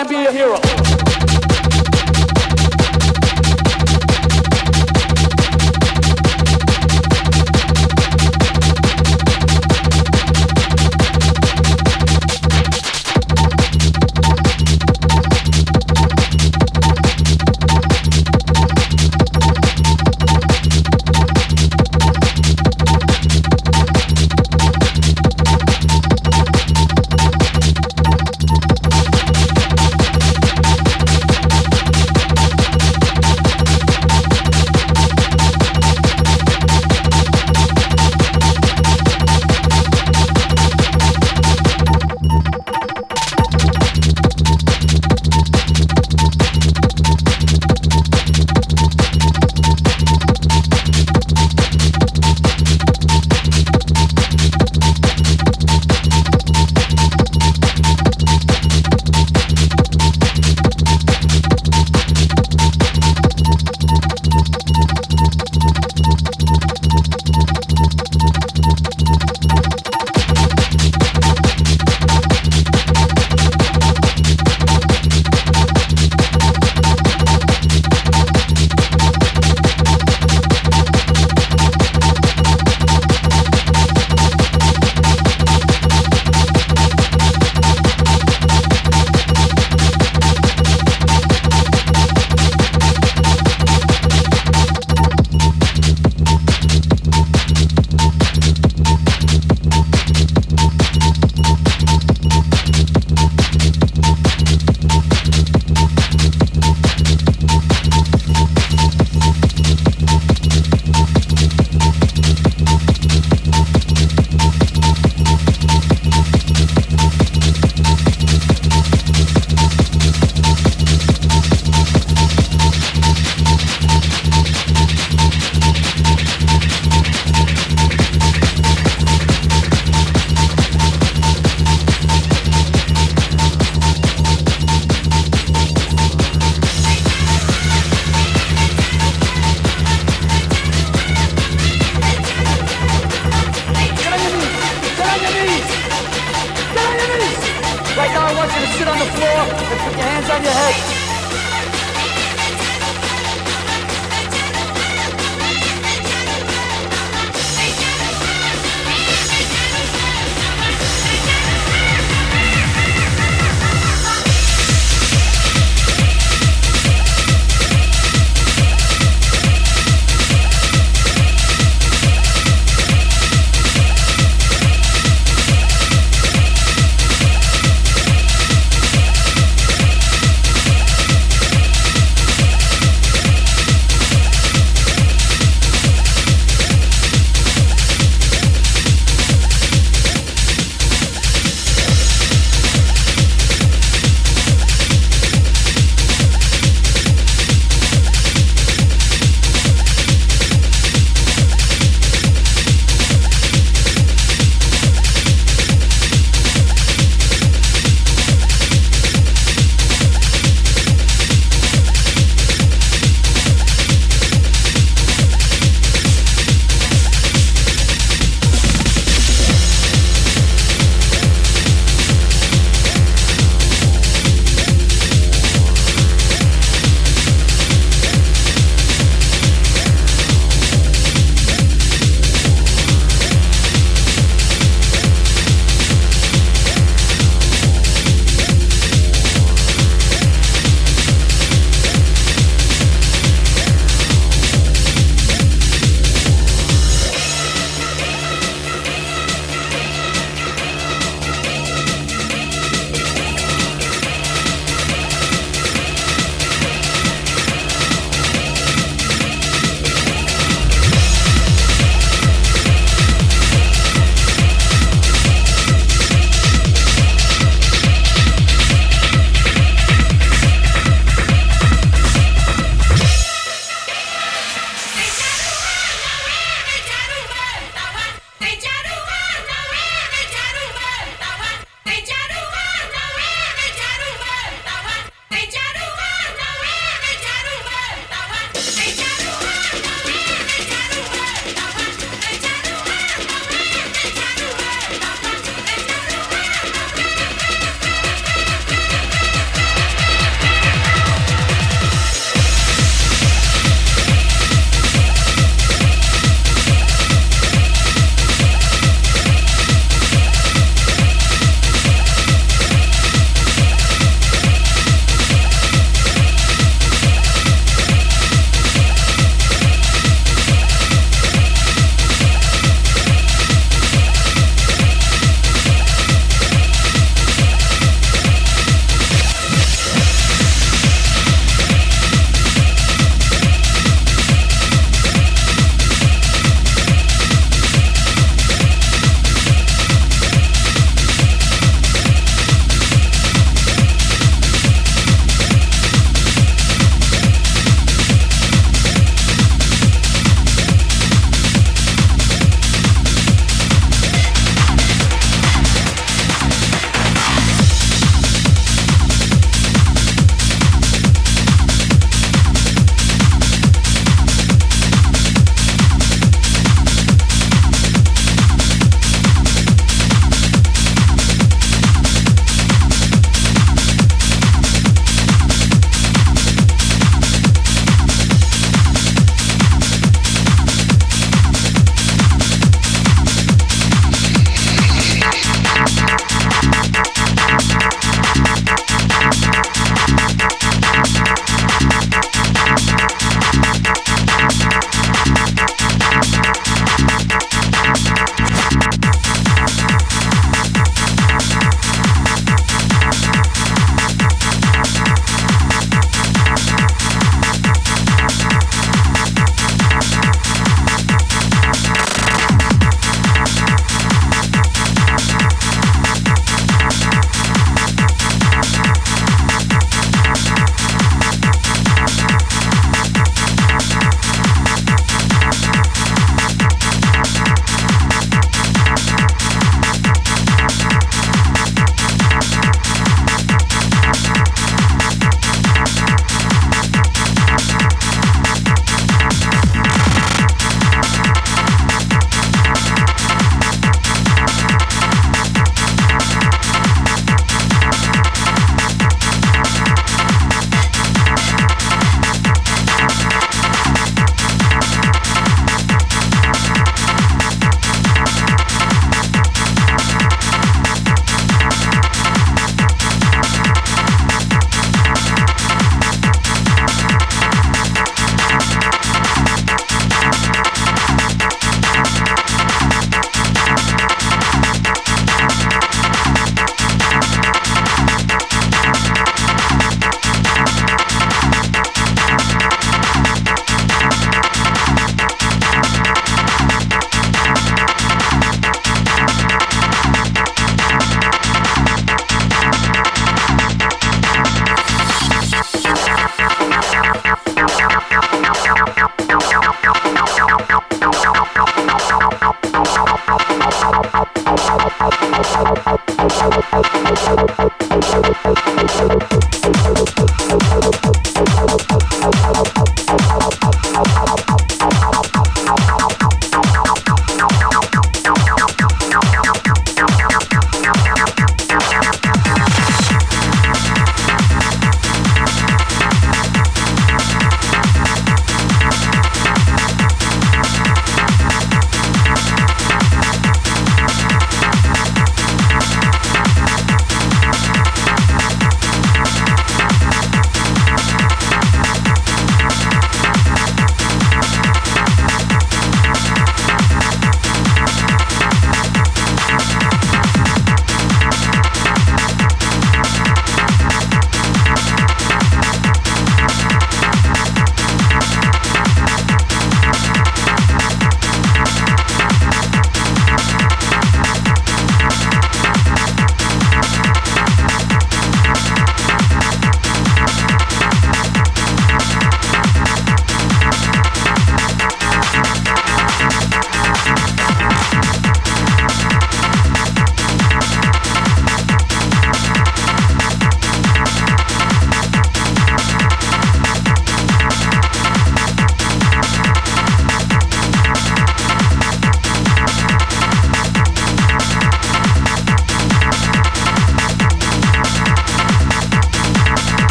and be a hero.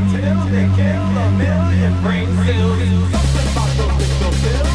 until they kill a million brain cells. Something about the little pills?